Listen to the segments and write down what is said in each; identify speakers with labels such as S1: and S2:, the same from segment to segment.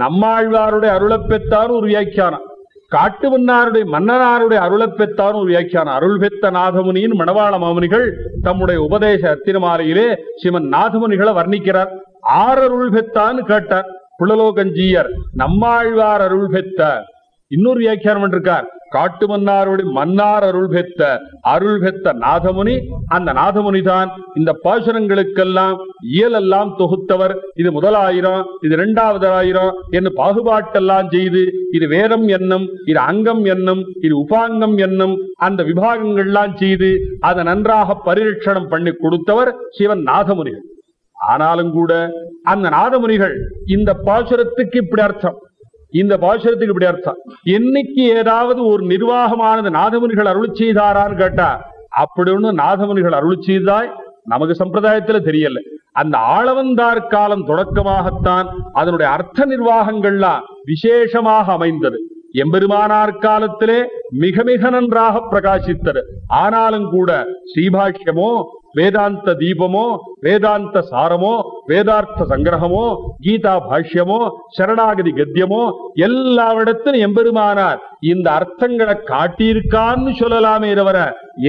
S1: நம்மாழ்வாருடைய அருளப்பெத்தார் ஒரு வியாக்கியானம். காட்டு மன்னாருடைய மன்னனாருடைய அருளப் பெற்றார் ஒரு வியாக்கியானம். அருள் பெத்த நாதமுனியின் மணவாள மாமுனிகள் தம்முடைய உபதேச அத்திரமாலையிலே சிவன் நாதமுனிகளை வர்ணிக்கிறார். ஆறருள் பெத்தான்னு கேட்டார். புலலோகஞ்சீயர் நம்மாழ்வார் அருள் பெத்த இன்னொரு வியாக்கியானம் இருக்கார் காட்டு மன்னாரோடு மன்னார் அருள் பெத்த அருள் பெத்த நாதமுனி. அந்த நாதமுனி தான் இந்த பாசுரங்களுக்கெல்லாம் இயலெல்லாம் தொகுத்தவர். இது முதலாயிரம் இது இரண்டாவது ஆயிரம் என்று பாகுபாட்டெல்லாம் செய்து இது வேதம் என்னும் இது அங்கம் என்னும் இது உபாங்கம் என்னும் அந்த விபாகங்கள்லாம் செய்து அதை நன்றாக பரிரட்சணம் பண்ணி கொடுத்தவர் சிவன் நாதமுனிகள். ஆனாலும் கூட அந்த நாதமுனிகள் இந்த பாசுரத்துக்கு இப்படி அர்த்தம். இந்த பாஷரத்துக்கு இப்படி அர்த்தம். என்னைக்கு ஏதாவது ஒரு நிர்வாகமானது நாதமுனிகள் அருள் செய்தாரான்னு கேட்டா அப்படி ஒண்ணு நாதமுனிகள் அருள் செய்தாய் நமக்கு சம்பிரதாயத்துல தெரியல. அந்த ஆளவந்தார் காலம் தொடக்கமாகத்தான் அதனுடைய அர்த்த நிர்வாகங்கள்லாம் விசேஷமாக அமைந்தது. எம்பெருமானார் காலத்திலே மிக மிக நன்றாக பிரகாசித்தது. ஆனாலும் கூட ஸ்ரீபாஷ்யமோ வேதாந்த தீபமோ வேதாந்த சாரமோ வேதார்த்த சங்கிரகமோ கீதா பாஷ்யமோ சரணாகதி கத்தியமோ எல்லாவிடத்திலும் எம்பெருமானார் இந்த அர்த்தங்களை காட்டியிருக்கான்னு சொல்லலாமே தவிர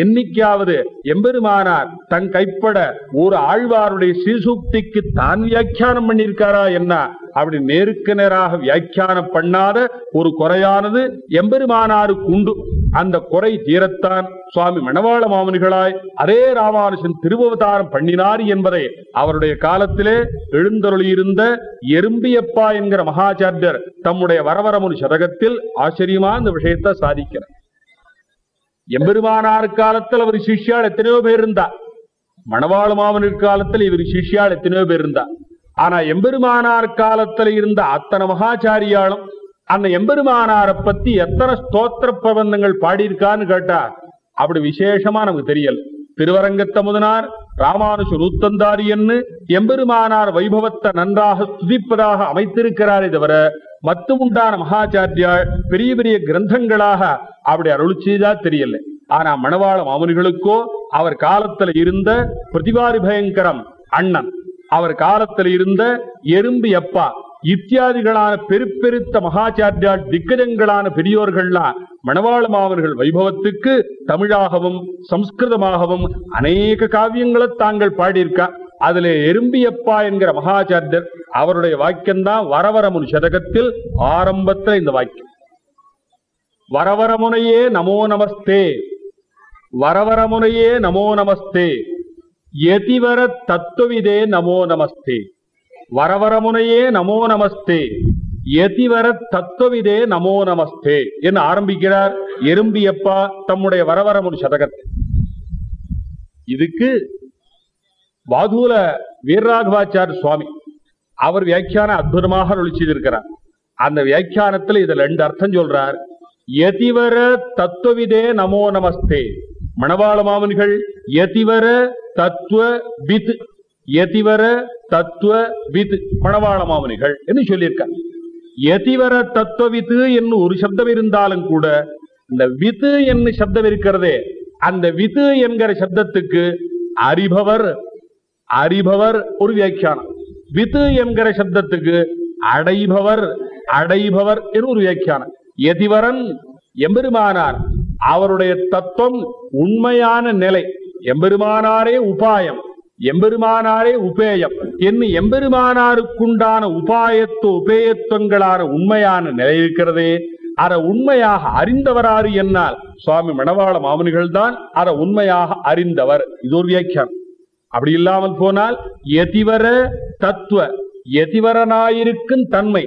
S1: என்னைக்காவது எம்பெருமானார் தன் கைப்பட ஒரு ஆழ்வாருடைய ஸ்ரீசூக்திக்கு தான் வியாக்கியானம் பண்ணியிருக்காரா என்ன? அப்படி நேருக்கு நேராக வியாக்கியானம் பண்ணாத ஒரு குறையானது எம்பெருமானாருக்கு உண்டு. அந்த குறை தீரத்தான் சுவாமி மணவாள மாமனிகளாய் அதே ராமானுஷன் திருவவதாரம் பண்ணினார் என்பதை அவருடைய காலத்திலே எழுந்தருளியிருந்த எறும்பியப்பா என்கிற மகாச்சாரியர் தம்முடைய வரவரமுனு சதகத்தில் ஆச்சரியமா இந்த விஷயத்தை சாதிக்கிறார். எம்பெருமானார் காலத்தில் அவர் சிஷ்யாள் எத்தனையோ பேர் இருந்தா மணவாள மாமனின் காலத்தில் இவர் சிஷ்யாள் எத்தனையோ பேர் இருந்தா ஆனா எம்பெருமானார் காலத்துல இருந்த அத்தனை மகாச்சாரியாலும் அந்த எம்பெருமானாரை பத்தி எத்தனை ஸ்தோத்திர பிரபந்தங்கள் பாடியிருக்கான்னு கேட்டா அப்படி விசேஷமா நமக்கு தெரியல. திருவரங்கத்த முதனார் ராமானுஷ நூத்தந்தாரி எம்பெருமானார் வைபவத்தை நன்றாக துதிப்பதாக அமைத்திருக்கிறாரே தவிர மத்தும் உண்டான மகாச்சாரியாள் பெரிய பெரிய கிரந்தங்களாக அப்படி அருள் தெரியல. ஆனா மணவாள மாமுனிகளுக்கோ அவர் காலத்துல இருந்த பிரதிபாரி பயங்கரம் அண்ணன் அவர் காலத்துல இருந்த எறும்பு எப்பா இத்தியாதிகளான பெருப்பெருத்த மகாச்சாரியா திக்கஜங்களான பெரியோர்கள்லாம் மணவாள மாவர்கள் வைபவத்துக்கு தமிழாகவும் சம்ஸ்கிருதமாகவும் அநேக காவியங்களை தாங்கள் பாடியிருக்கா? அதுல எறும்பியப்பா என்கிற மகாச்சாரியர் அவருடைய வாக்கியம்தான் வரவரமுன் சதகத்தில் ஆரம்பத்துல இந்த வாக்கியம். வரவரமுனையே நமோ நமஸ்தே. வரவரமுனையே நமோ நமஸ்தே. யதிவர தத்துவிதே நமோ நமஸ்தே. வரவரமுனையே நமோ நமஸ்தே. யதிவர தத்துவவிதே நமோ நமஸ்தே என்று ஆரம்பிக்கிறார் எறும்பியப்பா தம்முடைய வரவரமுனு சதகத்தை. இதுக்கு வாதூல வீரராகவாச்சார் சுவாமி அவர் வியாக்கியான அற்புதமாக அருளி செய்திருக்கிறார் அந்த வியாக்கியானத்துல இதுல ரெண்டு அர்த்தம் சொல்றார். எதிவர தத்துவவிதே நமோ நமஸ்தே. மணவாள மாமன்கள் எதிவர தத்துவ வித் யதிவர தத்துவ வித் மணவாள மாமனிகள் என்று சொல்லியிருக்கார் எதிவர தத்துவ வித்து என்று ஒரு சப்தம் இருந்தாலும் கூட இந்த வித்து என்று சப்தம் இருக்கிறதே அந்த வித்து என்கிற சப்தத்துக்கு அறிபவர் அறிபவர் ஒரு வியாக்கியானம். வித்து என்கிற சப்தத்துக்கு அடைபவர் அடைபவர் என்று ஒரு வியாக்கியானம். எதிவரன் எம்பெருமானார் அவருடைய தத்துவம் உண்மையான நிலை எம்பெருமானாரே உபாயம். எம்பெருமானாரே உபேயம். என்று எம்பெருமானாருக்குண்டான உபாயத்து உபேயத்துவங்களான உண்மையான நிலை இருக்கிறதே. அற உண்மையாக அறிந்தவராறு என்னால். சுவாமி மணவாள மாமனிகள் தான் அற உண்மையாக அறிந்தவர். இது ஒரு வியாக்கியானம். அப்படி இல்லாமல் போனால் எதிவர தத்துவ எதிவரனாயிருக்கும் தன்மை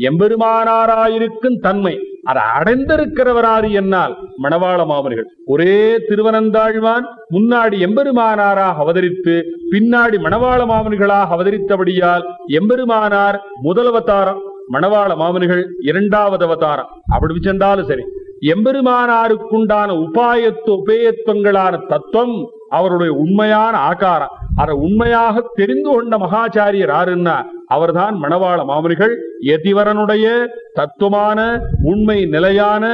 S1: எம்பெருமானாராயிருக்கும் தன்மை அதை அடைந்திருக்கிறவராறு என்னால் மணவாள மாமனிகள் ஒரே திருவனந்தாழ்வான் முன்னாடி எம்பெருமானாராக அவதரித்து பின்னாடி மணவாள மாமனிகளாக அவதரித்தபடியால் எம்பெருமானார் முதல் அவதாரம் மணவாள மாமனிகள் இரண்டாவது அவதாரம். அப்படி சென்றாலும் சரி எம்பெருமானாருக்குண்டான உபாயத்து உபேயத்துவங்களான தத்துவம் அவருடைய உண்மையான ஆகாரம். அதை உண்மையாக தெரிந்து கொண்ட மகாச்சாரியர் யாருன்னா அவர்தான் மணவாள மாமனிகள். எதிவரனுடைய தத்துவமான உண்மை நிலையான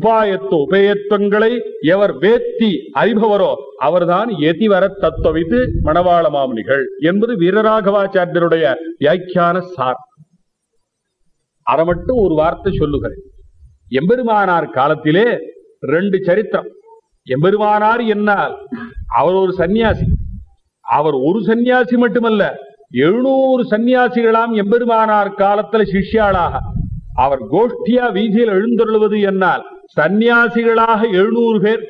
S1: உபாயத்து உபயத்துவங்களை எவர் வேத்தி அறிபவரோ அவர்தான் எதிவர தத்துவவித்து மணவாள மாமனிகள் என்பது வீரராகவாச்சாரியருடைய வியாக்கியான சார். அதை மட்டும் ஒரு வார்த்தை சொல்லுகிறேன். எம்பெருமானார் காலத்திலே ரெண்டு சரித்திரம். எம்பெருமானார் என்னால். அவர் ஒரு சன்னியாசி அவர் ஒரு சன்னியாசி மட்டுமல்ல எழுநூறு சன்னியாசிகளாம் எம்பெருமானார் காலத்துல சிஷ்யாளாக. அவர் கோஷ்டியா வீதியில் எழுந்தருள்வது என்னால். சன்னியாசிகளாக எழுநூறு பேர்.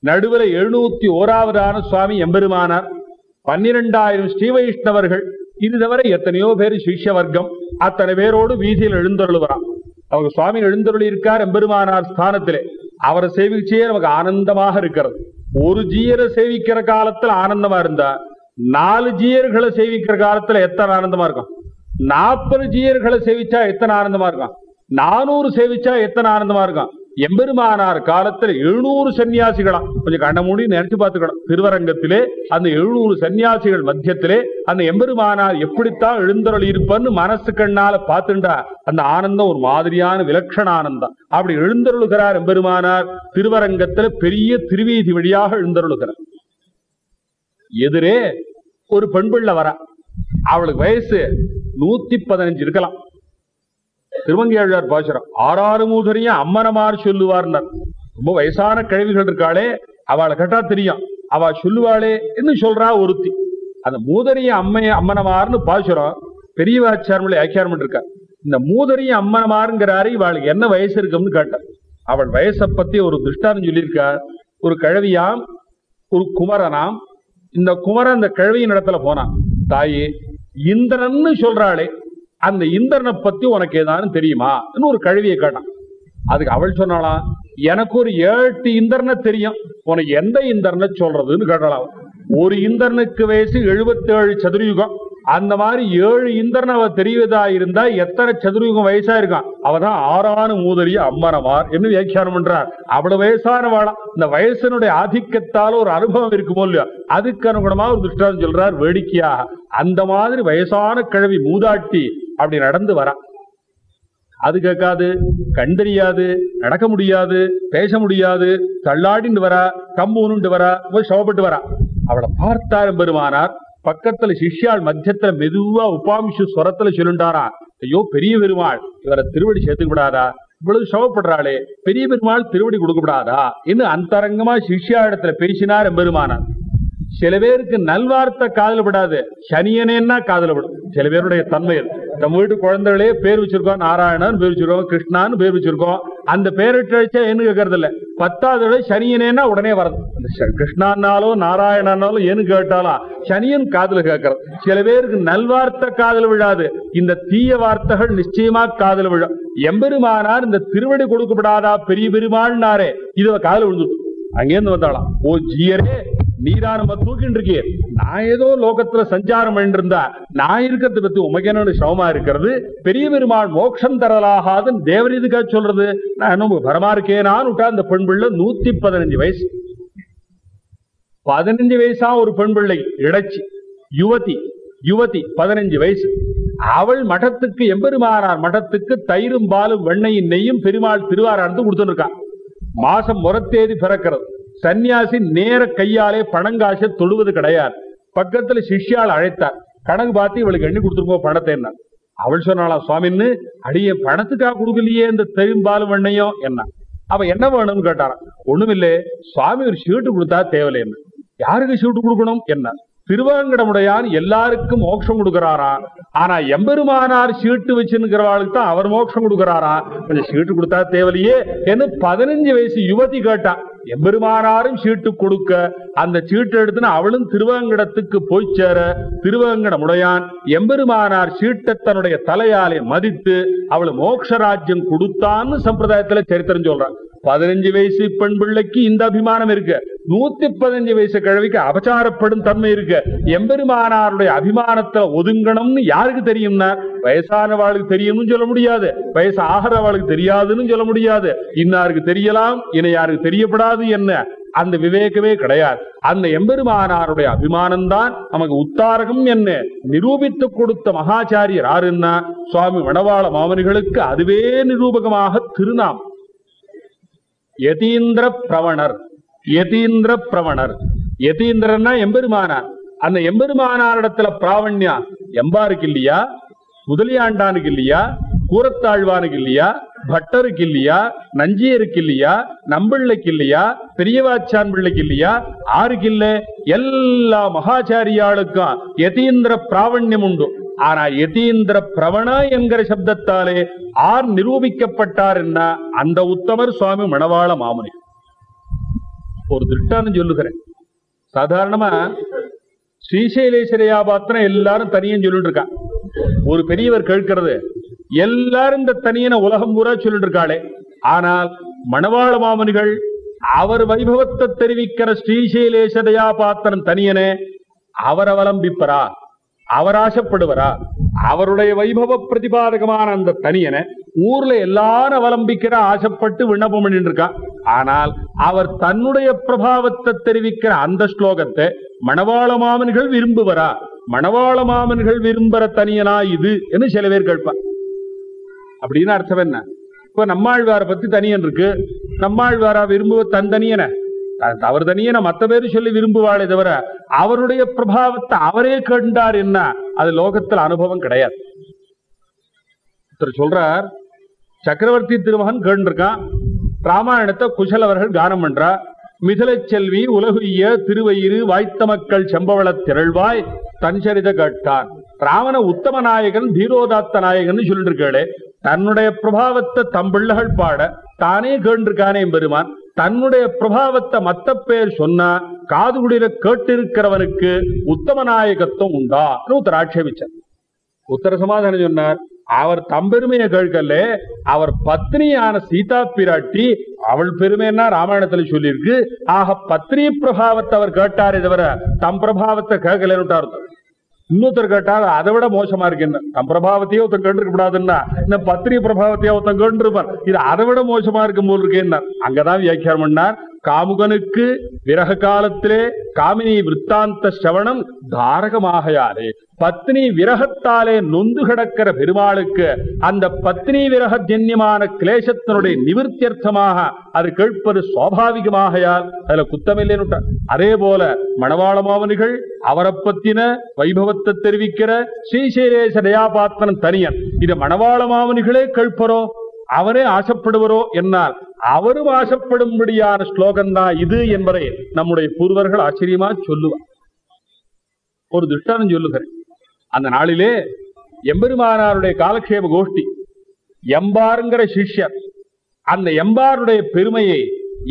S1: நடுவில் எழுநூத்தி ஓராவதான சுவாமி எம்பெருமானார். பன்னிரெண்டாயிரம் ஸ்ரீ வைஷ்ணவர்கள். இது தவிர எத்தனையோ பேர் சிஷ்ய வர்க்கம். அத்தனை பேரோடு வீதியில் எழுந்தருளுவராம் அவங்க சுவாமி எழுந்தருளி இருக்கார் எம்பெருமானார் ஸ்தானத்திலே. அவரை சேவிச்சே நமக்கு ஆனந்தமாக இருக்கிறது. ஒரு ஜீயரை சேவிக்கிற காலத்துல ஆனந்தமா இருந்தா நாலு ஜீயர்களை சேவிக்கிற காலத்துல எத்தனை ஆனந்தமா இருக்கும்? நாற்பது ஜீயர்களை சேவிச்சா எத்தனை ஆனந்தமா இருக்கும்? நானூறு சேவிச்சா எத்தனை ஆனந்தமா இருக்கும்? எம்பெருமானார் காலத்துல எழுநூறு சன்னியாசிகளா கொஞ்சம் கண்ண மூடி நினைச்சு பார்த்துக்கணும். திருவரங்கத்திலே அந்த எழுநூறு சன்னியாசிகள் மத்தியத்திலே அந்த எம்பெருமானார் எப்படித்தான் எழுந்தருள் இருப்பன்னு மனசு கண்ணால பார்த்துண்டா அந்த ஆனந்தம் ஒரு மாதிரியான விலட்சண ஆனந்தம். அப்படி எழுந்தருளுகிறார் எம்பெருமானார் திருவரங்கத்துல பெரிய திருவீதி வழியாக எழுந்தருளுகிறார். எதிரே ஒரு பெண் பிள்ளை வரா. அவளுக்கு வயசு நூத்தி பதினஞ்சு இருக்கலாம். திருமங்கையாழ்வார் பாசுரம் ஆறாறு மூதரையும் அம்மனமார் சொல்லுவார்னர். ரொம்ப வயசான கிழவிகள் இருக்காளே அவளை கேட்டா தெரியும். அவ சொல்லுவாளே என்று சொல்றா ஒருத்தி. அந்த மூதரிய அம்மைய அம்மனமார்னு பாசுரம் பெரியவாச்சாரமலை ஆக்கியாரம் இருக்கா இந்த மூதரிய அம்மனமாருங்கிறாரு இவளுக்கு என்ன வயசு இருக்கும்னு கேட்டார். அவள் வயசை பத்தி ஒரு திருஷ்டாந்தம் சொல்லியிருக்கார். ஒரு கிழவியாம் ஒரு குமரனாம். இந்த குமரன் அந்த கிழவியின் இடத்துல போனான். தாயே இந்திரன்னு சொல்றாளே அந்த இந்திரனை பத்தி உனக்கு ஏதானு தெரியுமா? ஒரு கழுவியை கேட்டான். அதுக்கு அவள் சொன்னாலாம் எனக்கு ஒரு ஏழு இந்திரனை தெரியும். உனக்கு எந்த இந்திரனை சொல்றதுன்னு கேட்டாலாம் ஒரு இந்திரனுக்கு வயசு எழுபத்தி ஏழு சதுரயுகம். அந்த மாதிரி ஏழு இந்திரன் அவ தெரிவதா இருந்தா எத்தனை சதுரயுகம் வயசா இருக்கான்? அவதான் ஆறான மூதலிய அம்மனமார் என்று வியாக்கியானம் பண்றார். அவ்வளவு வயசான வாழா இந்த வயசனுடைய ஆதிக்கத்தால ஒரு அனுபவம் இருக்குமோ இல்லையா அதுக்கு அனுகுணமா ஒரு திருஷ்டாந்தம் சொல்றார் வேடிக்கையாக. அந்த மாதிரி வயசான கிழவி மூதாட்டி அப்படி நடந்து வரா. அது கேட்காது கண்டறியாது நடக்க முடியாது பேச முடியாது தள்ளாடிண்டு வரா கம்பூனுண்டு வரா போய் சவப்பட்டு வரா. அவளை பார்த்தார் பெருமானார் பக்கத்துல சிஷ்யாள் மத்தியத்துல மெதுவா உபாமிஷு ஸ்வரத்துல சொல்லுண்டாரா. ஐயோ பெரிய பெருமாள் இவரை திருவடி சேர்த்துக்க விடாதா இவ்வளவு சவப்படுறாளே பெரிய பெருமாள் திருவடி கொடுக்க விடாதா இன்னும் அந்தரங்கமா சிஷ்யா இடத்துல பேசினார் பெருமானார். சில பேருக்கு நல்வார்த்தை காதல் விடாது சனியனேன்னா காதல் விடும் சில பேருடைய தன்மை இருக்கு நம்ம வீட்டு குழந்தைகளே பேர் வச்சிருக்கோம். நாராயணன் பேர் வச்சிருக்கோம். கிருஷ்ணான்னு பேர் வச்சிருக்கோம். அந்த பேரிட்டு வச்சா என்ன கேட்கறது இல்ல பத்தாவது சனியனேன்னா உடனே வரது அந்த நாராயணனாலும் ஏன்னு கேட்டாலும் சனியன் காதல கேட்கறது. சில பேருக்கு நல்வார்த்தை காதல விழாது. இந்த தீய வார்த்தைகள் நிச்சயமா காதல விழும். எம்பெருமானார் இந்த திருவடி கொடுக்கப்படாதா பெரிய பெருமாள்னாரே இது காதல விழுந்துட்டு அங்கேருந்து வந்தாலாம் ஓ ஜீயரே நீரா நம்ம தூக்கிட்டு நான் ஏதோ லோகத்துல சஞ்சாரம் பண்ணிட்டு இருந்தா நான் இருக்கிறத பத்தி உமகனு என்ன சிரமமா இருக்கிறது பெரிய பெருமாள் மோட்சம் தரலாகாதுன்னு தேவர் இதுக்கா சொல்றது? நான் பரமா பரமா நான் விட்டா அந்த பெண் பிள்ளை நூத்தி பதினஞ்சு வயசு. பதினஞ்சு வயசா ஒரு பெண் பிள்ளை இடைச்சி. யுவதி யுவதி பதினஞ்சு வயசு. அவள் மடத்துக்கு எம்பெருமானார் மடத்துக்கு தயிரும் பாலும் வெண்ணையும் நெய்யும் பெருமாள் திருவாராண்டு கொடுத்துருக்கான் மாசம் முறத்தேதி பிறக்கிறது. சன்னியாசி நேர கையாலே பணங்காசை தொழுவது கிடையாது. பக்கத்துல சிஷ்யால் அழைத்தார் கணக்கு பார்த்து இவளுக்கு எண்ணி கொடுத்துருக்கோம் பணத்தை என்ன அவள் சொன்னாலாம் சுவாமின்னு அடியே பணத்துக்காக கொடுக்கலையே இந்த பெரும்பாலும் வெண்ணையும் என்ன. அவ என்ன வேணும்னு கேட்டாராம் ஒண்ணுமில்லே சுவாமி ஒரு சீட்டு கொடுத்தா தேவையில்லை என்ன யாருக்கு சீட்டு கொடுக்கணும்? என்ன. திருவாங்கடமுடையான் எல்லாருக்கும் மோட்சம் கொடுக்கிறாரா? ஆனா எம்பெருமானார் சீட்டு வச்சுருக்கிறவாளுக்கு தான் அவர் மோட்சம் கொடுக்கிறாரா? கொஞ்சம் சீட்டு கொடுத்தா தேவையிலையே என்று பதினஞ்சு வயசு யுவதி கேட்டா. எம்பெருமானாரும் சீட்டு கொடுக்க அந்த சீட்டு எடுத்துன்னு அவளும் திருவேங்கடத்துக்கு போய் சேர திருவேங்கடமுடையான். எம்பெருமானார் சீட்டை தன்னுடைய தலையாலே மதித்து அவள் மோக்ஷராஜ்யம் கொடுத்தான்னு சம்பிரதாயத்துல சரித்திரம் சொல்றான். பதினஞ்சு வயசு பெண் பிள்ளைக்கு இந்த அபிமானம் இருக்கு. நூத்தி பதினஞ்சு வயசு கிழவிக்கு அபச்சாரப்படும் தன்மை இருக்கு. எம்பெருமானாருடைய அபிமானத்தை ஒதுங்கணும்னு யாருக்கு தெரியும்னா வயசானவாளுக்கு தெரியும்னு சொல்ல முடியாது. வயசு ஆகிறவாளுக்கு தெரியாதுன்னு சொல்ல முடியாது. இன்னாருக்கு தெரியலாம் இனி யாருக்கு தெரியப்படாது என்ன? அந்த விவேகமே கிடையாது. அந்த எம்பெருமானாருடைய அபிமானம் தான் நமக்கு உத்தாரகம் என்ன? நிரூபித்து கொடுத்த மகாச்சாரியர் யாருன்னா சுவாமி வனவாள மாமனிகளுக்கு அதுவே நிரூபகமாக திருநாம் யதீந்திர பிரவணர் யதீந்திர பிரவணர் யதீந்திரன்னா எம்பெருமானார் அந்த எம்பெருமானாரிடத்துல பிராவண்யா எம்பாருக்கு இல்லையா? முதலியாண்டானுக்கு இல்லையா? கூரத்தாழ்வானுக்கு இல்லையா? பட்டருக்கு இல்லையா? நஞ்சியருக்கு இல்லையா? நம்பிள்ளைக்கு இல்லையா? பெரியவாச்சான் பிள்ளைக்கு இல்லையா? ஆருக்கு இல்ல. எல்லா மகாச்சாரியாளுக்கும் யதீந்திர பிராவண்யம் உண்டு. ஆனா யதீந்திர பிரவணா என்கிற சப்தத்தாலே ஆர் நிரூபிக்கப்பட்டார் என்ன அந்த உத்தமர் சுவாமி மணவாள மாமுனி. ஒரு திட்டான்னு சொல்லுகிறேன். சாதாரணமா ஸ்ரீசைலேஸ்வரையா பாத்திரம் எல்லாரும் தனியும் சொல்லிட்டு இருக்கா ஒரு பெரியவர் கேட்கிறது எல்லாரும் இந்த தனியின உலகம் பூரா சொல்லிட்டு இருக்காளே ஆனால் மணவாள மாமுனிகள் அவர் வைபவத்தை தெரிவிக்கிற ஸ்ரீசைலேஸ்வரையா பாத்திரம் தனியனே அவர் அவலம்பிப்பரா? அவர் ஆசைப்படுவரா? அவருடைய வைபவ பிரதிபாதகமான அந்த தனியனை ஊர்ல எல்லாரும் அவலம்பிக்கிற ஆசைப்பட்டு விண்ணப்பம் பண்ணிட்டு இருக்கான் ஆனால் அவர் தன்னுடைய பிரபாவத்தை தெரிவிக்கிற அந்த ஸ்லோகத்தை மணவாள மாமன்கள் விரும்புவரா? மணவாள மாமன்கள் விரும்புற தனியனா இது என்று சில பேர் கேட்பான் அப்படின்னு அர்த்தம் என்ன? இப்ப நம்மாழ்வார பத்தி தனியன் இருக்கு. நம்மாழ்வாரா விரும்புவ தன் தனியனை. அவர் தனியே நான் மற்ற பேரு சொல்லி விரும்புவாளே தவிர அவருடைய பிரபாவத்தை அவரே கண்டார் என்ன அது லோகத்தில் அனுபவம் கிடையாது. சொல்றார் சக்கரவர்த்தி திருமகன் கேண்டிருக்கான். ராமாயணத்தை குசலவர்கள் கானம் பண்றா. மிதிலச் செல்வி உலகுய திருவயிறு வாய்த்த மக்கள் செம்பவளத் திரள்வாய் தன்சரித கேட்டான். ராவண உத்தம நாயகன் தீரோதாத்த நாயகன் சொல்லிட்டு தன்னுடைய பிரபாவத்தை தம்பிள்ளகள் பாட தானே கேண்டிருக்கானே பெருமான். தன்னுடைய பிரபாவத்தை மத்த பேர் சொன்னா காது குடிர கேட்டிருக்கிறவனுக்கு உத்தம நாயகத்துவம் உண்டா? உத்தர ஆட்சேபிச்சார். உத்தர சமாதானம் சொன்னார். அவர் தம்பெருமையை கேட்கல அவர் பத்னியான சீதா பிராட்டி அவள் பெருமைன்னா ராமாயணத்துல சொல்லியிருக்கு? ஆக பத்னி பிரபாவத்தை அவர் கேட்டாரே தவிர தம் பிரபாவத்தை கேட்கலன்னு அர்த்தம் இன்னொருத்தர் கேட்டால் அதை விட மோசமா இருக்கு என்ன? தம் பிரபாவத்தையே ஒருத்தன் கேட்டுருக்க கூடாதுன்னா இந்த பத்திரி பிரபாவத்தையே ஒருத்தன் கேட்டிருப்பான். இது அதை விட மோசமா இருக்கும் போல் இருக்கேன் அங்கதான் வியாக்கியானம் பண்ணார். காமுகனுக்கு விரக காலத்திலே காமினி விற்த்தாந்த சவணம் தாரகமாகையாலே பத்னி விரகத்தாலே நொந்து கிடக்கிற பெருமாளுக்கு அந்த பத்னி விரக ஜன்யமான கிளேசத்தினுடைய நிவர்த்தியர்த்தமாக அது கேட்பது சுவாபாவிகமாகையால் அதுல குத்தமில்லைன்னு அதே போல மணவாள மாவனிகள் அவரை பத்தின வைபவத்தை தெரிவிக்கிற ஸ்ரீசைலேச தயாபாத்திரன் தனியன் இது மணவாள மாவனிகளே கேட்பரோ அவரே ஆசைப்படுவரோ என்னால் அவரும் ஆசைப்படும்படியான ஸ்லோகம் தான் இது என்பதை நம்முடைய பூர்வர்கள் ஆச்சரியமா சொல்லுவார். ஒரு திஷ்டானம் சொல்லுகிறேன் அந்த நாளிலே எம்பெருமானாருடைய காலக்ஷேப கோஷ்டி எம்பாருங்கிற சிஷ்யர் அந்த எம்பாருடைய பெருமையை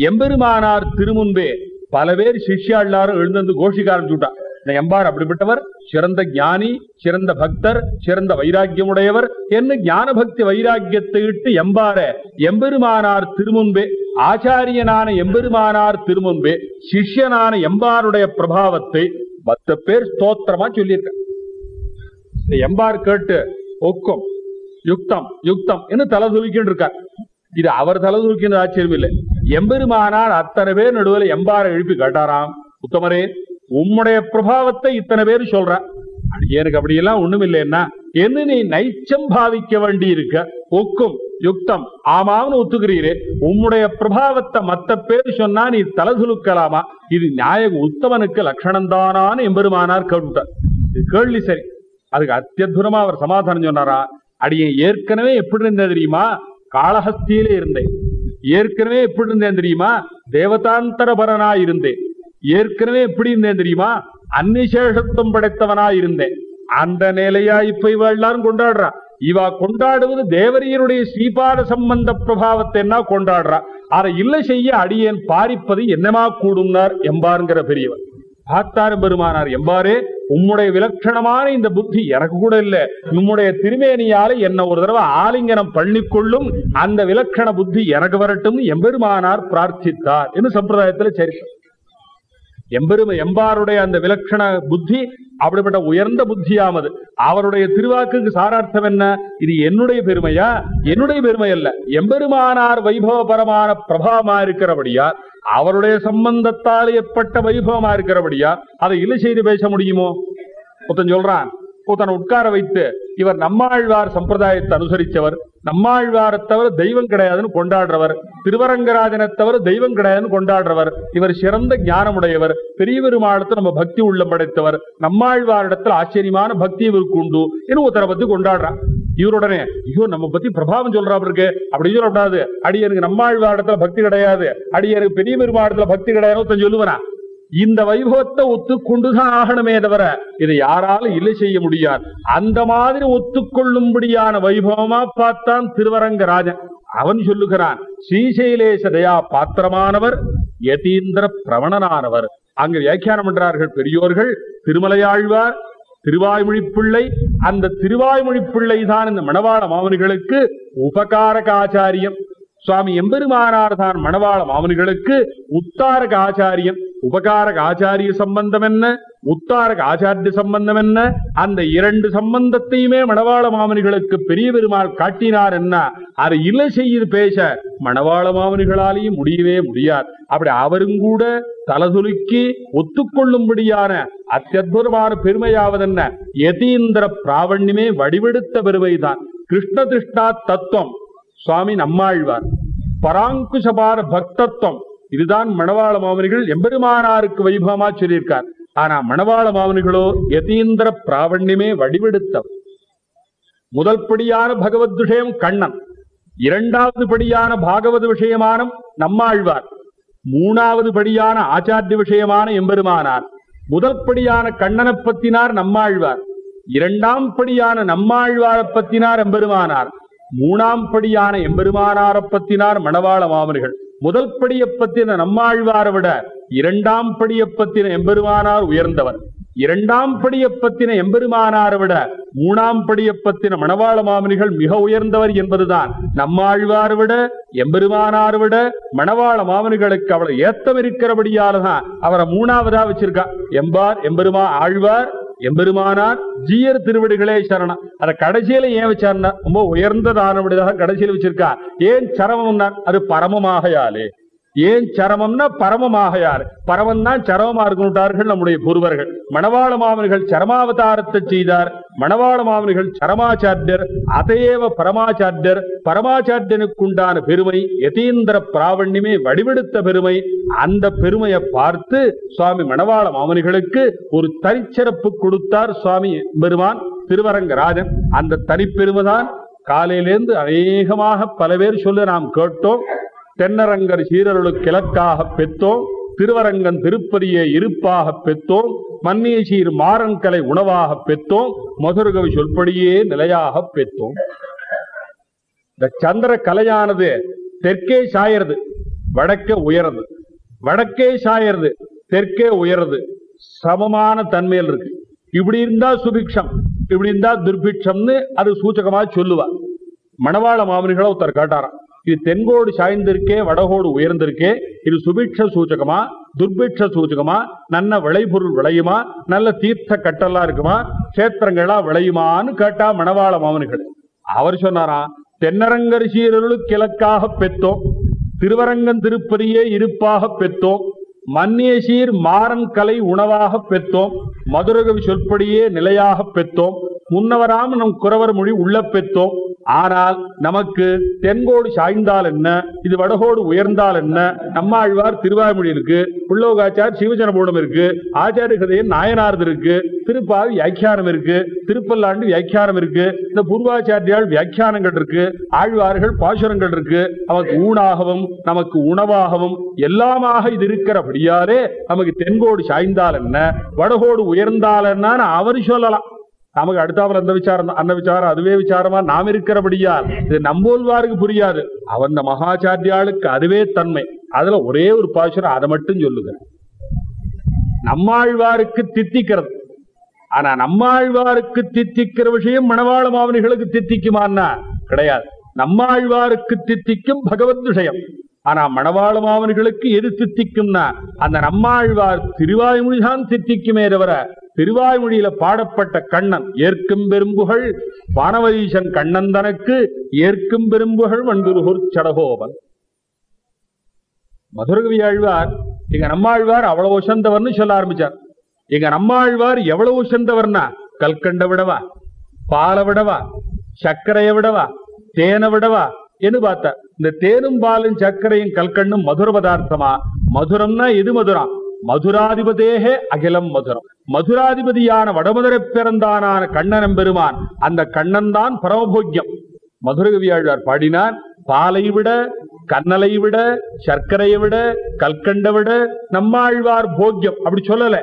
S1: எம்பெருமானார் திருமுன்பே பல பேர் சிஷ்யா எல்லாரும் எழுந்து கோஷிக்க ஆரம்பிச்சுட்டா எம்பார் அப்படிப்பட்டவர் சிறந்த ஞானி சிறந்த பக்தர் சிறந்த வைராக்கியமுடையவர். என்ன ஞான பக்தி வைராக்கியத்தை இட்டு எம்பார? எம்பெருமானார் திருமுன்பே ஆச்சாரியனான எம்பெருமானார் திருமுன்பே சிஷ்யனான எம்பாருடைய பிரபாவத்தை பத்து பேர் ஸ்தோத்திரமா சொல்லியிருக்க. எம்பார் கேட்டு ஒக்கும் யுக்தம் யுக்தம் என்று தலை தூக்கிட்டு இருக்கார். இது அவர் தலை தூக்கினது ஆச்சரியம் இல்லை எம்பெருமானார் அத்தனை பேர் நடுவில் எம்பாரை எழுப்பி கேட்டாராம். உத்தமரே உம்முடைய பிரபாவத்தை இத்தனை பேர் சொல்ற. எனக்கு அப்படியெல்லாம் ஒண்ணும் இல்லைன்னா என்ன நீ நைச்சம் பாவிக்க வேண்டி இருக்க ஒக்கும் யுக்தம் ஆமாம்னு ஒத்துக்கிறீரே. உம்முடைய பிரபாவத்தை மத்த பேர் சொன்னா நீ தலை சுலுக்கலாமா இது நியாய உத்தமனுக்கு லட்சணம் தானான்னு எம்பெருமானார் கேட்டுட்டார். இது கேள்வி சரி. அதுக்கு அத்தியுதமா அவர் சமாதானம் சொன்னாரா? அடியே ஏற்கனவே எப்படி இருந்தேன் தெரியுமா? காளஹஸ்தியிலே இருந்தேன். ஏற்கனவே எப்படி இருந்தேன் தெரியுமா? தேவதாந்தரபரனா இருந்தேன். ஏற்கனவே எப்படி இருந்தேன் தெரியுமா? அன்னிசேஷத்துவம் படைத்தவனா இருந்தேன். அந்த நிலையா இப்ப இவ எல்லாரும் கொண்டாடுறா. இவா கொண்டாடுவது தேவரியருடைய ஸ்ரீபாத சம்பந்த பிரபாவத்தை என்ன கொண்டாடுறா? அதை இல்லை செய்ய அடியேன் பாரிப்பது என்னமா கூடும்னார் எம்பாருங்கிற பெரியவர். பார்த்தாரு பெருமானார் எம்பாரே உம்முடைய விலட்சணமான இந்த புத்தி எனக்கு கூட இல்ல. உம்முடைய திருமேனியால என்ன ஒரு தடவை ஆலிங்கனம் பண்ணிக்கொள்ளும் அந்த விலட்சண புத்தி எனக்கு வரட்டும் எம்பெருமானார் பிரார்த்தித்தார். என்று சம்பிரதாயத்துல சரித்திரம் எம்பெரும எம்பாருடைய அந்த விலட்சண புத்தி அப்படிப்பட்ட உயர்ந்த புத்தியாமது. அவருடைய திருவாக்குக்கு சாரார்த்தம் என்ன? இது என்னுடைய பெருமையா? என்னுடைய பெருமை அல்ல. எம்பெருமானார் வைபவபரமான பிரபாவமா இருக்கிறபடியா அவருடைய சம்பந்தத்தால் ஏற்பட்ட வைபவமா இருக்கிறபடியா அதை இல்லை செய்து பேச முடியுமோ? மொத்தம் சொல்றான் தன்னை உட்கார வைத்து இவர் நம்மாழ்வார் சம்பிரதாயத்தை அனுசரித்தவர். நம்மாழ்வாரை தவிர தெய்வம் கிடையாதுன்னு கொண்டாடுறவர். திருவரங்கராஜனை தவிர தெய்வம் கிடையாதுன்னு கொண்டாடுறவர். இவர் சிறந்த ஞானமுடையவர். பெரிய பெருமாளத்தை நம்ம பக்தி உள்ளம் படைத்தவர். நம்மாழ்வாரிடத்துல ஆச்சரியமான பக்தி இவருக்கு உண்டு என்று ஒருத்தரை பத்தி கொண்டாடுறான். இவருடனே ஐயோ நம்ம பத்தி பிரபாவம் சொல்றா இருக்கு. அப்படி சொல்லக்கூடாது. அடியனுக்கு நம்மாழ்வாரிடத்துல பக்தி கிடையாது. அடியனுக்கு பெரிய பெருமாளத்துல பக்தி கிடையாது ஒருத்தன் சொல்லுவனா? இந்த வைபவத்தை ஒத்துக்கொண்டுதான் ஆகணுமே தவிர இதை யாராலும் இல்லை செய்ய முடியாது. அந்த மாதிரி ஒத்துக்கொள்ளும்படியான வைபவமா பார்த்தான் திருவரங்கராஜன். அவன் சொல்லுகிறான் ஸ்ரீசைலேச தயா பாத்திரமானவர் யதீந்திர பிரவணனானவர். அங்கு வியாக்கியானம் பண்றார்கள் பெரியோர்கள் திருமலையாழ்வார் திருவாய்மொழி பிள்ளை அந்த திருவாய்மொழி பிள்ளை தான் இந்த மணவாள மாமனிகளுக்கு உபகாரக ஆச்சாரியம் சுவாமி எம்பெருமானார் தான் மணவாள மாமனிகளுக்கு உத்தாரக ஆச்சாரியம் உபகாரக ஆச்சாரிய சம்பந்தம் என்ன? உத்தாரக ஆச்சாரிய சம்பந்தம் என்ன? அந்த இரண்டு சம்பந்தத்தையுமே மணவாள மாமனிகளுக்கு பெரிய பெருமாள் காட்டினார் என்ன? அது இல்லை செய்து பேச மணவாள மாமனிகளாலேயும் முடியவே முடியாது. அப்படி அவரும் கூட தலதுலுக்கி ஒத்துக்கொள்ளும்படியான அத்தியுதமான பெருமையாவதென்ன யதீந்திர பிராவண்யமே வடிவெடுத்த பெருமைதான். கிருஷ்ண திருஷ்ணா தத்துவம். சுவாமி நம்மாழ்வார். பராங்குசபார பக்தத்துவம். இதுதான் மணவாள மாமனிகள் எம்பெருமானாருக்கு வைபவமா சொல்லியிருக்கார். ஆனா மணவாள மாமனிகளோ யதீந்திர பிராவண்யமே வடிவெடுத்தவர். முதல் படியான பகவத் விஷயம் கண்ணன் இரண்டாவது படியான பாகவத விஷயமான நம்மாழ்வார் மூணாவது படியான ஆச்சாரிய விஷயமான எம்பெருமானார் முதல் படியான கண்ணனை பத்தினார் நம்மாழ்வார் இரண்டாம் படியான நம்மாழ்வாரை பத்தினார் எம்பெருமானார் மூணாம் படியான எம்பெருமானாரை பத்தினார் மணவாள மாமனிகள். முதல் படியை பத்தின நம்மாழ்வாரை விட இரண்டாம் படியை பத்தின எம்பெருமானார் உயர்ந்தவர். இரண்டாம் படியை பத்தின எம்பெருமானாரை விட மூணாம் படியை பத்தின மணவாள மாமனிகள் மிக உயர்ந்தவர் என்பதுதான் நம்மாழ்வார் விட எம்பெருமானார் விட மணவாள மாமனிகளுக்கு அவளை ஏத்தம் இருக்கிறபடியாலதான் அவரை மூணாவதா வச்சிருக்கா. எம்பார் எம்பெருமா ஆழ்வார் எம்பெருமானார் ஜீயர் திருவடிகளே சரணம். அத கடைசியில ஏன் வச்சார்னா ரொம்ப உயர்ந்ததானபடியாக கடைசியில் வச்சிருக்கா ஏன் சரமம் அது பரமமாகையாலே. ஏன் சரமம்னா பரமமாகையார் பரமம் தான் சரமமா இருக்கின்றார்கள் நம்முடைய பூர்வர்கள். மணவாள மாமனிகள் சரமாவதாரத்தை செய்தார். மணவாள மாமனிகள் சரமாச்சாரியர் அதையேவ பரமாச்சாரியர் பரமாச்சாரியனுக்குண்டான பெருமை யதீந்திர பிராவண்யமே வடிவெடுத்த பெருமை அந்த பெருமையை பார்த்து சுவாமி மணவாள மாமனிகளுக்கு ஒரு தனிச்சிறப்பு கொடுத்தார் சுவாமி பெருமான் திருவரங்கராஜன். அந்த தனிப்பெருமைதான் காலையிலேருந்து அநேகமாக பல பேர் சொல்ல நாம் கேட்டோம். தென்னரங்கர் சீரருளு கிழக்காக பெற்றோம். திருவரங்கன் திருப்பதியை இருப்பாக பெற்றோம். மன்னிய சீர் மாறன்கலை உணவாக பெற்றோம். மதுரகவி சொல்படியே நிலையாக பெற்றோம். இந்த சந்திர கலையானது தெற்கே சாயறது வடக்கே உயர்றது வடக்கே சாயறது தெற்கே உயருது. சமமான தன்மையில் இருக்கு. இப்படி இருந்தா சுபிக்ஷம் இப்படி இருந்தா துர்பிக்ஷம்னு அது சூச்சகமா சொல்லுவா. மணவாள மாமனிகளை ஒருத்தர் கேட்டாராம். இது தென்கோடு சாய்ந்திருக்கே வடகோடு உயர்ந்திருக்கே இது சுபிக்ஷ சூச்சகமா துர்பிக்ஷ சூச்சகமா நல்ல விளைபொருள் விளையுமா நல்ல தீர்த்த கட்டெல்லாம் இருக்குமா கஷேத்திரங்களா விளையுமான்னு கேட்டா மணவாள மாமனிகள். அவர் சொன்னாராம் தென்னரங்கர் கிழக்காக பெத்தோம் திருவரங்கன் திருப்பதியே இருப்பாக பெத்தோம் மன்னியசீர் மாறன் கலை உணவாக பெற்றோம் மதுரகவி சொற்படியே நிலையாக பெத்தோம் முன்னவராம் நம் குறவர் மொழி உள்ள பெத்தோம் ஆனால் நமக்கு தென்கோடு சாய்ந்தால் என்ன? இது வடகோடு உயர்ந்தால் என்ன? நம்மாழ்வார் திருவாய்மொழி இருக்கு புள்ளோகாச்சார் சிவஜனபூடம் இருக்கு ஆச்சாரிய கதையின் நாயனார்து இருக்கு திருப்பாவி வியாக்கியானம் இருக்கு திருப்பல்லாண்டு வியாக்கியானம் இருக்கு இந்த பூர்வாச்சாரியால் வியாக்கியானங்கள் இருக்கு ஆழ்வார்கள் பாசுரங்கள் இருக்கு. நமக்கு ஊனாகவும் நமக்கு உணவாகவும் எல்லாமாக இது இருக்கிறபடியாலே நமக்கு தென்கோடு சாய்ந்தால் என்ன? வடகோடு உயர்ந்தால் என்னன்னு அவர் சொல்லலாம். நமக்கு அடுத்தாப்புல அந்த விசாரம் அந்த விசாரம் அதுவே விசாரமா? நாம் இருக்கிறபடியால். இது நம்போல்வாருக்கு புரியாது. அவன் மகாச்சாரியாளுக்கு அதுவே தன்மை. அதுல ஒரே ஒரு பாசுரம் அதை மட்டும் சொல்லுங்க நம்மாழ்வாருக்கு தித்திக்கிறது. ஆனா நம்மாழ்வாருக்கு தித்திக்கிற விஷயம் மணவாள மாவனிகளுக்கு தித்திக்குமான்னா? கிடையாது. நம்மாழ்வாருக்கு தித்திக்கும் பகவத் விஷயம். ஆனா மணவாள மாவனிகளுக்கு எது தித்திக்கும்னா? அந்த நம்மாழ்வார் திருவாய்மொழி தான் தித்திக்குமே தவிர திருவாய்மொழியில பாடப்பட்ட கண்ணன் ஏற்கும் பெரும்புகள் வானவரீசன் கண்ணன் தனக்கு ஏற்கும் பெரும்புகள் வண்டுருகூர் சடகோபன். மதுரகவி ஆழ்வார் எங்க நம்மாழ்வார் அவ்வளவு உசந்தவர்னு சொல்ல ஆரம்பிச்சார். எங்க நம்மாழ்வார் எவ்வளவு உசந்தவர்னா கல்கண்ட விடவா பாலை விடவா சர்க்கரையை விடவா தேனை விடவா என்று பார்த்தார். இந்த தேனும் பாலும் சர்க்கரையும் கல்கண்ணும் மதுர பதார்த்தமா? மதுரம்னா எது மதுரம்? மதுராதிபதேகே அகிலம் மதுரம். மதுராதிபதியான வடமதுரை பிறந்தானான கண்ணன் பெருமான் அந்த கண்ணன் தான் பரமபோக்கியம் மதுரகவியாழ்வார் பாடினார் பாலை விட கண்ணலை விட சர்க்கரையை விட கல்கண்டை விட நம்மாழ்வார் போக்கியம் அப்படி சொல்லல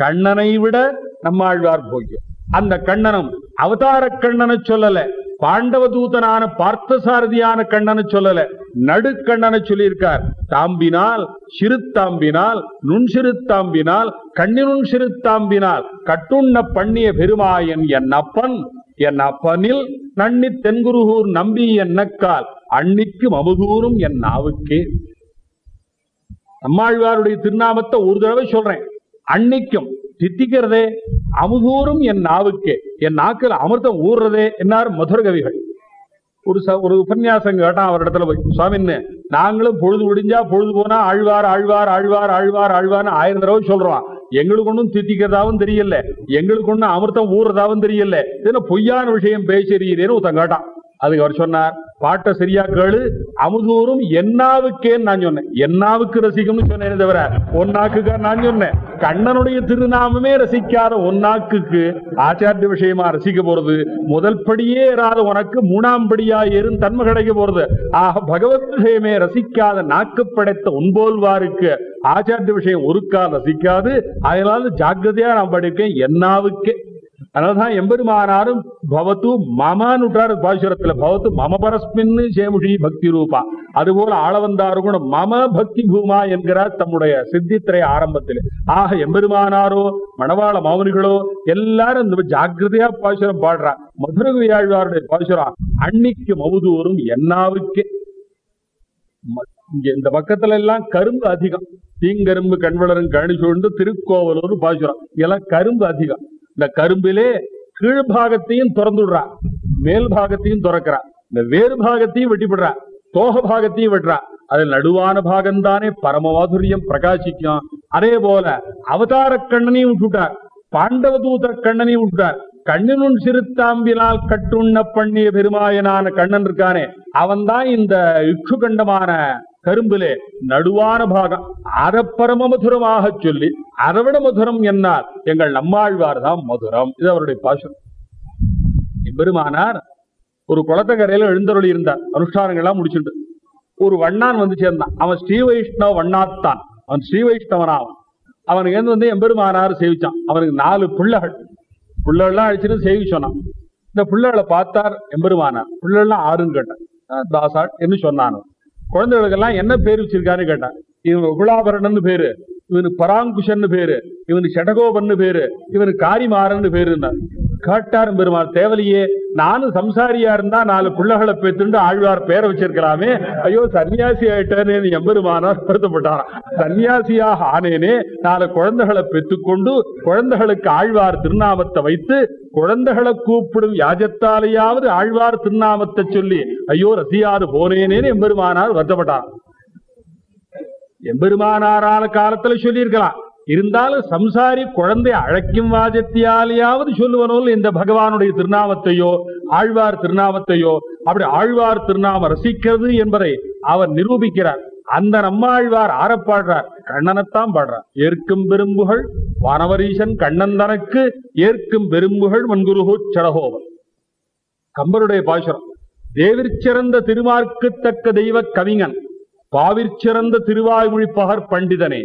S1: கண்ணனை விட நம்மாழ்வார் போக்கியம் அந்த கண்ணனும் அவதார கண்ணனை சொல்லல பாண்டவ தூதனான பார்த்தசாரதியான கண்ணனை சொல்லல நடுக்கண்ணனை சொல்லியிருக்கார். தாம்பினால் சிறு தாம்பினால் நுண்சிறு தாம்பினால் கண்ணினுண் சிறு தாம்பினால் கட்டுண்ண பண்ணிய பெருமாயன் என் அப்பன் என் அப்பனில் நன்னி தென்குருகூர் நம்பி என்னக்கால் அன்னிக்கும் அன்னிக்கு மமுதூரும் என் நாவுக்கே. நம்மாழ்வாருடைய திருநாமத்தை ஒரு தடவை சொல்றேன். அன்னிக்கும் தித்திக்கிறதே அமுதூறும் என் நாவுக்கே. என் நாக்கில் அமிர்தம் ஊறுறதே என்னார் மதுர கவிகள். ஒரு ச- ஒரு உபன்யாசம் கேட்டான் அவர் இடத்துல போய். சுவாமின்னு நாங்களும் பொழுது முடிஞ்சா பொழுது போனா ஆழ்வார் ஆழ்வார் ஆழ்வார் ஆழ்வார் ஆழ்வார்னு ஆயிரம் தடவை சொல்றோம் எங்களுக்கு ஒன்றும் தித்திக்கிறதாவும் தெரியல. எங்களுக்கு ஒன்றும் அமிர்தம் ஊறுறதாவும் தெரியல. இதுன்னு பொய்யான விஷயம் பேசுறீரேன்னு ஒருத்தன் கேட்டான். அதுக்கு அவர் சொன்னார் பாட்டை சரியா கேளு அமுதூரும் என்னாவுக்கேன்னு நான் சொன்னேன். என்னாவுக்கு ரசிக்கும்னு சொன்னேன் தவிர ஒன்னாக்குக்கா நான் சொன்னேன். கண்ணனுடைய திருநாமமே ரசிக்காத ஒன்னாக்குக்கு ஆச்சாரிய விஷயமா ரசிக்க போறது முதல் படியே ஏறாத உனக்கு மூணாம் படியா ஏறும் தன்மை கிடைக்க போறது. ஆக பகவத் விஷயமே ரசிக்காத நாக்கு படைத்த உன்போல்வாருக்கு ஆச்சாரிய விஷயம் ஒருக்கா ரசிக்காது. அதனால ஜாக்கிரதையா நான் படிக்கேன் என்னாவுக்கே. அதனாலதான் எம்பெருமானாரும் பவத்து மமனுட்டார் பாசுரத்துல பவத்து மம பரஸ்மின்னு சேமுஷி பக்தி ரூபா. அதுபோல ஆளவந்தாரு கூட மம பக்தி பூமா என்கிறார் தம்முடைய சித்தித்திரை ஆரம்பத்தில். ஆக எம்பெருமானாரோ மணவாள மௌனிகளோ எல்லாரும் இந்த ஜாக்கிரதையா பாசுரம் பாடுறா. மதுரகுயாழ்வாருடைய பாசுரம் அன்னிக்கு மவுதூரும் என்னாவுக்கே. ம- இங்க இந்த பக்கத்துல எல்லாம் கரும்பு அதிகம். தீங்கரும்பு கண்வளரும் கழனி சூழ்ந்து திருக்கோவலூர் பாசுரம். இதெல்லாம் கரும்பு அதிகம். இந்த கரும்பிலே கீழ்பாகத்தையும் திறந்து விடுறா. மேல் பாகத்தையும் திறக்கிறா. இந்த வேறு பாகத்தையும் வெட்டிவிடுறா தோக பாகத்தையும் விடுறா அதில் நடுவான பாகம்தானே பரமமாதுரியம் பிரகாசிக்கும். அதே போல அவதார கண்ணனையும் விட்டுட்டார். பாண்டவ தூத கண்ணனையும் விட்டுட்டார். கண்ணினுன் சிறுத்தாம்பினால் கட்டுண்ண பண்ணிய பெருமாயனான கண்ணன் இருக்கானே அவன்தான் இந்த இக்ஷுகண்டமான கரும்பிலே நடுவான பாகம். அத பரம மதுரமாக சொல்லி அறவிட மதுரம் என்னார்? எங்கள் நம்மாழ்வார் தான் மதுரம். இது அவருடைய பாஷம் எம்பெருமானார் ஒரு குளத்தக்கரையில எழுந்தருளி இருந்தார் அனுஷ்டானங்கள் எல்லாம் முடிச்சுட்டு. ஒரு வண்ணான் வந்து சேர்ந்தான். அவன் ஸ்ரீ வைஷ்ணவ வண்ணாத்தான். அவன் ஸ்ரீ வைஷ்ணவனாவன் அவனுக்கு ஏந்து வந்து எம்பெருமானார் சேவிச்சான். அவனுக்கு நாலு பிள்ளைகள். பிள்ளைகள்லாம் அழிச்சுட்டு சேவிச்சோனான் இந்த பிள்ளைகளை பார்த்தார் எம்பெருமானார். பிள்ளைகள்லாம் ஆறுன்னு கேட்டான் தாசாட் என்று சொன்னான்? குழந்தைகளுக்கெல்லாம் என்ன பேர் வச்சிருக்கான்னு கேட்டான். இவன் குலாபரணன்னு பேரு இவனு பராங்குஷன் பேரு இவனு ஷடகோபன்னு பேரு இவனு காரிமாறன் பேருன்னார் கேட்டார் பெருமாள் தேவலையே நானும் சம்சாரியா இருந்தா நாலு பிள்ளைகளை பெத்துண்டு ஆழ்வார் பேரை வச்சிருக்கலாமே. ஐயோ சன்னியாசி ஆயிட்டேன்னு எம்பெருமானா வருத்தப்பட்டாராம். சன்னியாசியாக ஆனேனே நாலு குழந்தைகளை பெற்றுக்கொண்டு குழந்தைகளுக்கு ஆழ்வார் திருநாமத்தை வைத்து குழந்தைகளை கூப்பிடும் யாஜத்தாலையாவது ஆழ்வார் திருநாமத்தை சொல்லி ஐயோ ரசியாது போனேனேன்னு எம்பெருமானார் வருத்தப்பட்டார். எம்பெருமானாரான காலத்துல சொல்லியிருக்கலாம். இருந்தாலும் சம்சாரி குழந்தை அழைக்கும் வாஜத்தியாலையாவது சொல்லுவனோல் இந்த பகவானுடைய திருநாமத்தையோ ஆழ்வார் திருநாமத்தையோ அப்படி ஆழ்வார் திருநாம ரசிக்கிறது என்பதை அவர் நிரூபிக்கிறார். அந்த நம்மாழ்வார் ஆற பாடுறார் கண்ணனைத்தான் பாடுறார். ஏற்கும் பெரும்புகள் வானவரீசன் கண்ணன் தனக்கு ஏற்கும் பெரும்புகள் மண்குருகோ சடகோவன். கம்பருடைய பாசுரம். தேவிற்சிறந்த திருமார்க்குத்தக்க தெய்வ கவிஞன் பாவிற்சிறந்த திருவாய்மொழி பகர் பண்டிதனே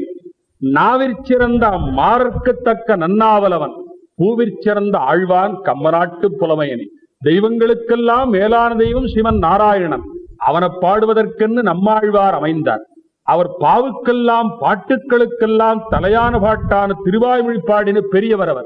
S1: நாவிற்சிறந்த மாறற்கத்தக்க நன்னாவலவன் பூவிற்சிறந்த ஆழ்வான் கம்மநாட்டு புலமையனே. தெய்வங்களுக்கெல்லாம் மேலான தெய்வம் சிவன் நாராயணன். அவனை பாடுவதற்கென்னு நம்மாழ்வார் அமைந்தார். அவர் பாவுக்கெல்லாம் பாட்டுக்களுக்கெல்லாம் தலையான பாட்டான திருவாய்மொழி பாடின பெரியவர் அவர்.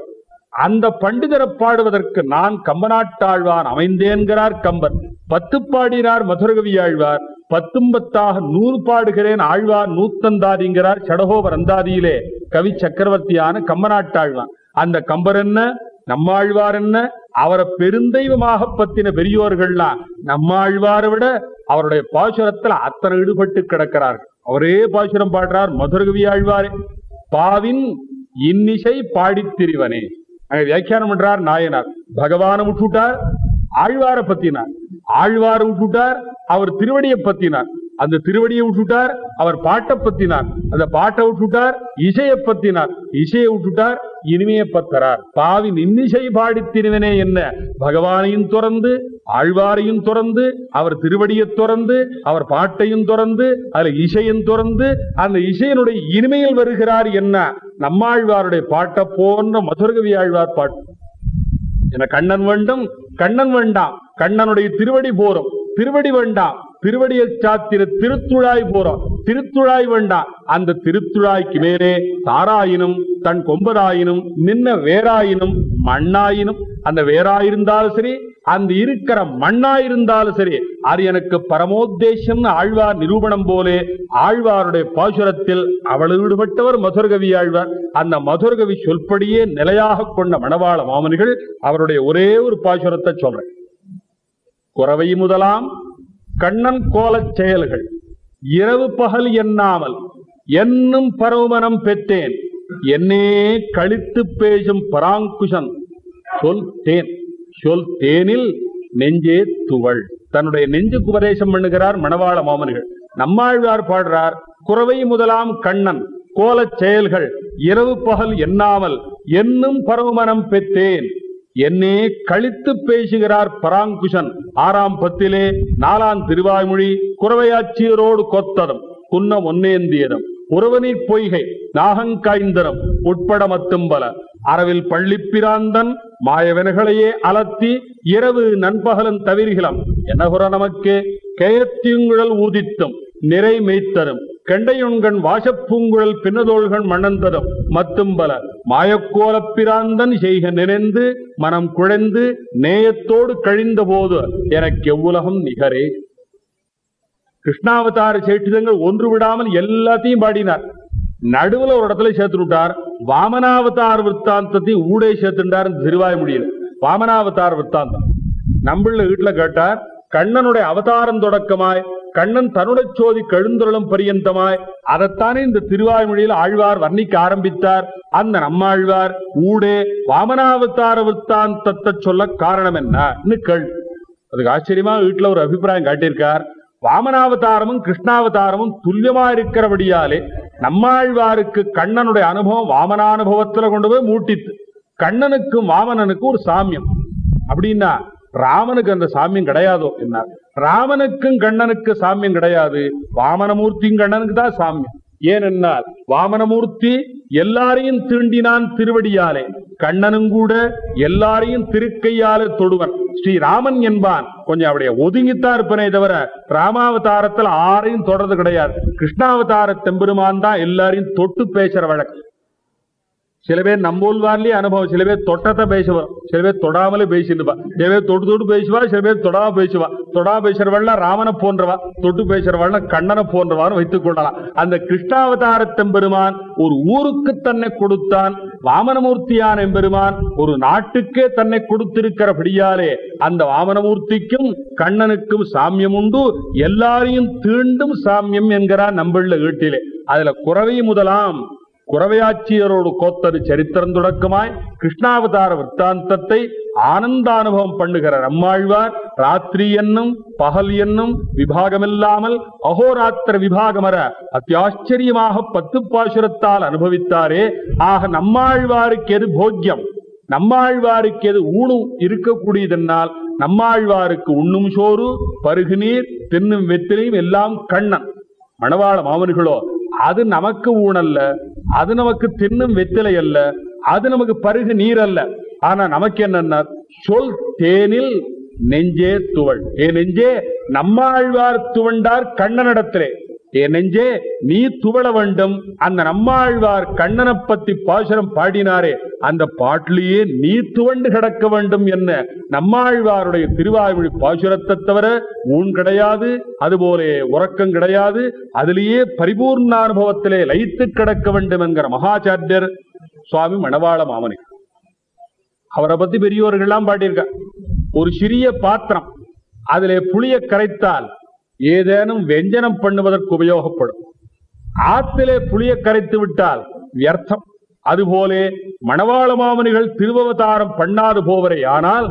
S1: அந்த பண்டிதரை பாடுவதற்கு நான் கம்பநாட்டாழ்வான் அமைந்தேன்கிறார் கம்பர் பத்து பாடினார் மதுரகவி ஆழ்வார். பத்தும் பத்தாக நூறு பாடுகிறேன் ஆழ்வார் நூத்தந்தாதிங்கிறார் சடகோபர் அந்தாதியிலே கவி சக்கரவர்த்தியான கம்பநாட்டாழ்வான். அந்த கம்பர் என்ன? நம்மாழ்வார் என்ன அவரை பெருந்தெய்வமாக பத்தின பெரியோர்கள்லாம் நம்மாழ்வாரை விட அவருடைய பாசுரத்துல அத்தனை ஈடுபட்டு கிடக்கிறார்கள். அவரே பாசுரம் பாடுறார் மதுரகவி ஆழ்வாரே. பாவின் இன்னிசை பாடித்திரிவனே அங்க வியாக்கியானம் பண்றார் நாயனார். பகவானை விட்டுட்டார் ஆழ்வார பத்தினார். ஆழ்வாரை விட்டுட்டார் அவர் திருவடியை பத்தினார். அந்த திருவடியை விட்டுட்டார் அவர் பாட்டை பத்தினார். அந்த பாட்டை விட்டுட்டார் இசையை பத்தினார். இசையை விட்டுட்டார் இனிமையப்பத்தரார் பாவி நின்னிசை பாடித்திருவனே என்ன? பகவானையும் துறந்து ஆழ்வாரையும் துறந்து அவர் திருவடியை துறந்து அவர் பாட்டையும் துறந்து அதுல இசையும் துறந்து அந்த இசையினுடைய இனிமையில் வருகிறார் என்ன? நம்மாழ்வாருடைய பாட்டை போன்ற மதுரகவி ஆழ்வார் பாட்டு என கண்ணன் வேண்டும் கண்ணன் வேண்டாம் கண்ணனுடைய திருவடி போறோம் திருவடி வேண்டாம் திருவடிய சாத்திர திருத்துழாய் போறோம். திருத்துழாய் வேண்டாம் அந்த திருத்துழாய்க்கு மேலே தாராயினும் தன் கொம்பராயினும் நின்ன வேறாயினும் மண்ணாயினும் அந்த வேறாயிருந்தாலும் சரி அந்த இருக்கிற மண்ணாயிருந்தாலும் சரி அது எனக்கு பரமோத்தேசம் ஆழ்வார் நிரூபணம் போலே ஆழ்வாருடைய பாசுரத்தில் அவள் ஈடுபட்டவர் மதுர்கவி ஆழ்வார். அந்த மதுரகவி சொல்படியே நிலையாக கொண்ட மணவாள மாமனிகள் அவருடைய ஒரே ஒரு பாசுரத்தை சொல்றேன். குறவை முதலாம் கண்ணன் கோலச் செயல்கள். இரவு பகல் எண்ணாமல் என்னும் பரவுமனம் பெற்றேன். என்னே கழித்து பேசும் பராங்குஷன் சொல் தேன் சொல் தேனில் நெஞ்சே துவள். தன்னுடைய நெஞ்சுக்கு உபதேசம் பண்ணுகிறார் மணவாள மாமன்கள் நம்மாழ்வார் பாடுறார் குறவை முதலாம் கண்ணன் கோலச் செயல்கள் இரவு பகல் எண்ணாமல் என்னும் பரவுமனம் பெற்றேன். என்னே கழித்து பேசுகிறார் பராங்குஷன். ஆறாம் பத்திலே நாலாம் திருவாய்மொழி குறவையாச்சியரோடு கொத்ததும் குன்னம் ஒன்னேந்தியதும் உறவனி பொய்கை நாகங்காய்ந்தரம் உட்பட மத்தும்பல அரவில் பள்ளிப்பிராந்தன் மாயவனகளையே அலத்தி இரவு நண்பகலும் தவிர்கிலம். எனகுற நமக்கு கேயத்தியுங்குழல் ஊதித்தும் நிறை மெய்த்தரும். கெண்டையுண்கண் வாசப்பூங்குழல் பின்னதோள்கள் மணந்ததும் மத்தும் பல பிராந்தன் செய்க நினைந்து மனம் குழைந்து நேயத்தோடு கழிந்த போது எனக்கு எவ்வுலகம் நிகரே. கிருஷ்ணாவதார சேட்டிதங்கள் ஒன்று விடாமல் எல்லாத்தையும் பாடினார். நடுவுல ஒரு இடத்துல சேர்த்து விட்டார். வாமனாவதார் விற்த்தாந்தத்தையும் ஊடே சேர்த்துட்டார் திருவாய்மொழியில். வாமனாவதார் விற்த்தாந்தம். நம்மள வீட்டுல கேட்டார் கண்ணனுடைய அவதாரம் தொடக்கமாய் கண்ணன் தன்னுடைய சோதி கழுந்துரளும் பரியந்தமாய். அதைத்தானே இந்த திருவாய்மொழியில் ஆழ்வார் வர்ணிக்க ஆரம்பித்தார். அந்த நம்மாழ்வார் ஊடே வாமனாவதார விற்த்தாந்தத்தை சொல்ல காரணம் என்னன்னு கேள். அதுக்கு ஆச்சரியமா வீட்டுல ஒரு அபிப்பிராயம் காட்டியிருக்கார். வாமனாவதாரமும் கிருஷ்ணாவதாரமும் துல்லியமா இருக்கிறபடியாலே நம்மாழ்வாருக்கு கண்ணனுடைய அனுபவம் வாமனானுபவத்துல கொண்டு போய் மூட்டித்து கண்ணனுக்கும் வாமனனுக்கும் ஒரு சாமியம். அப்படின்னா ராமனுக்கு அந்த சாமியம் கிடையாதோ? என்ன ராமனுக்கும் கண்ணனுக்கு சாமியம் கிடையாது. வாமனமூர்த்தியும் கண்ணனுக்கு தான் சாமியம். ஏனென்றால் வாமனமூர்த்தி எல்லாரையும் தீண்டினான் திருவடியாலே. கண்ணனும் கூட எல்லாரையும் திருக்கையாலே தொடுவன். ஸ்ரீராமன் என்பான். கொஞ்சம் அப்படியே ஒதுங்கித்தான் இருப்பனே தவிர ராமாவதாரத்தில் ஆரையும் தொடர்றது கிடையாது. கிருஷ்ணாவதார தெம்பெருமான் தான் எல்லாரையும் தொட்டு பேசுற வழக்கு. சில பேர் நம்பூல்வார்லயே அனுபவம் சில பேர் தொட்டத்தை பேசுவா சில பேர் தொடாமலே பேசிருப்பா சில பேர் தொட்டு தொட்டு பேசுவா சில பேர் தொடாம பேசுவா. தொடா பேசுறவள்னா ராமனை போன்றவா தொட்டு பேசுறவள்னா கண்ணனை போன்றவான்னு வைத்துக் கொள்ளலாம். அந்த கிருஷ்ணாவதாரத்தம் பெருமான் ஒரு ஊருக்கு தன்னை கொடுத்தான் வாமனமூர்த்தியான எம்பெருமான் ஒரு நாட்டுக்கே தன்னை கொடுத்திருக்கிறபடியாலே அந்த வாமனமூர்த்திக்கும் கண்ணனுக்கும் சாமியம் உண்டு எல்லாரையும் தீண்டும் சாமியம் என்கிறார் நம்பள்ள வீட்டிலே. அதுல குறவை முதலாம் குறவையாச்சியரோடு கோத்தது சரித்திரம் தொடக்கமாய் கிருஷ்ணாவதார விற்த்தாந்தத்தை ஆனந்தானுபவம் பண்ணுகிற நம்மாழ்வார் ராத்திரி என்னும் பகல் என்னும் விபாகமில்லாமல் அகோராத்திர விபாகமர அத்தியாச்சரியமாக பத்து பாசுரத்தால் அனுபவித்தாரே. ஆக நம்மாழ்வாருக்கு எது போக்கியம்? நம்மாழ்வாருக்கு எது ஊணும் இருக்கக்கூடியதென்னால் நம்மாழ்வாருக்கு உண்ணும் சோறு பருகு நீர் தின்னும் வெத்திலையும் எல்லாம் கண்ணன். மணவாள மாமன்களோ அது நமக்கு ஊனல்ல அது நமக்கு தின்னும் வெத்திலை அல்ல. அது நமக்கு பருகு நீர் அல்ல. ஆனா நமக்கு என்னன்னா சொல் தேனில் நெஞ்சே துவள். ஏ நெஞ்சே நம்மாழ்வார் துவண்டார் கண்ணனிடத்திலே. என் நெஞ்சே நீ துவள வேண்டும். அந்த நம்மாழ்வார் கண்ணனை பத்தி பாசுரம் பாடினாரே அந்த பாட்டிலேயே நீ துவண்டு கிடக்க வேண்டும் என்ன? நம்மாழ்வாருடைய திருவாய்மொழி பாசுரத்தை தவிர ஊன் கிடையாது அதுபோல உறக்கம் கிடையாது அதிலேயே பரிபூர்ண அனுபவத்திலே லைத்து கிடக்க வேண்டும் என்கிற மகாச்சாரியர் சுவாமி மணவாள மாமனி. அவரை பத்தி பெரியவர்கள்லாம் பாட்டியிருக்க ஒரு சிறிய பாத்திரம் அதிலே புளிய கரைத்தால் ஏதேனும் வெஞ்சனம் பண்ணுவதற்கு உபயோகப்படும். ஆத்திலே புளிய கரைத்து விட்டால் வியர்த்தம். அதுபோலே மணவாள மாமனிகள் திருவவதாரம் பண்ணாது போவரே ஆனால்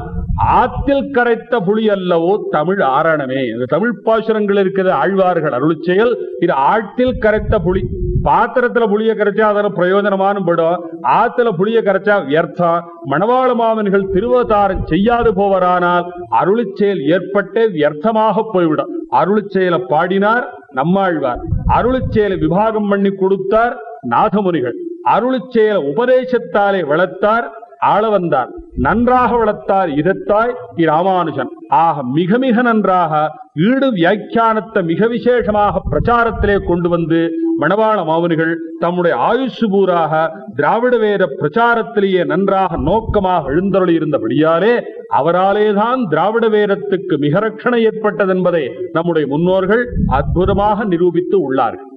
S1: ஆத்தில் கரைத்த புலி அல்லவோ தமிழ் ஆரணமே. இந்த தமிழ் பாசுரங்கள் இருக்கிற ஆழ்வார்கள் அருள் செயல் இது ஆட்டில் கரைத்த புலி பாத்திரத்துல புளிய கரைச்சா அதில் பிரயோஜனமான படம் ஆத்துல புளிய கரைச்சா வியர்த்தம் மணவாள மாமன்கள் திருவதாரம் செய்யாது போவரானால் அருளிச்செயல் ஏற்பட்டே வியர்த்தமாக போய்விடும். அருளிச் செயலை பாடினார் நம்மாழ்வார். அருளிச் செயலை விபாகம் பண்ணி கொடுத்தார் நாதமுனிகள். அருளிச் செயலை உபதேசத்தாலே வளர்த்தார் ஆள வந்தார் நன்றாக வளர்த்தார் இதத்தாய் ராமானுஜன். ஆக மிக மிக நன்றாக ஈடு வியாக்கியானத்தை மிக விசேஷமாக பிரச்சாரத்திலே கொண்டு வந்து மணவாள மாவனிகள் தம்முடைய ஆயுசு பூராக திராவிட வேத பிரச்சாரத்திலேயே நன்றாக நோக்கமாக எழுந்தருளி இருந்தபடியாலே அவராலேதான் திராவிட வேதத்துக்கு மிக ரட்சணை ஏற்பட்டது என்பதை நம்முடைய முன்னோர்கள் அற்புதமாக நிரூபித்து உள்ளார்கள்.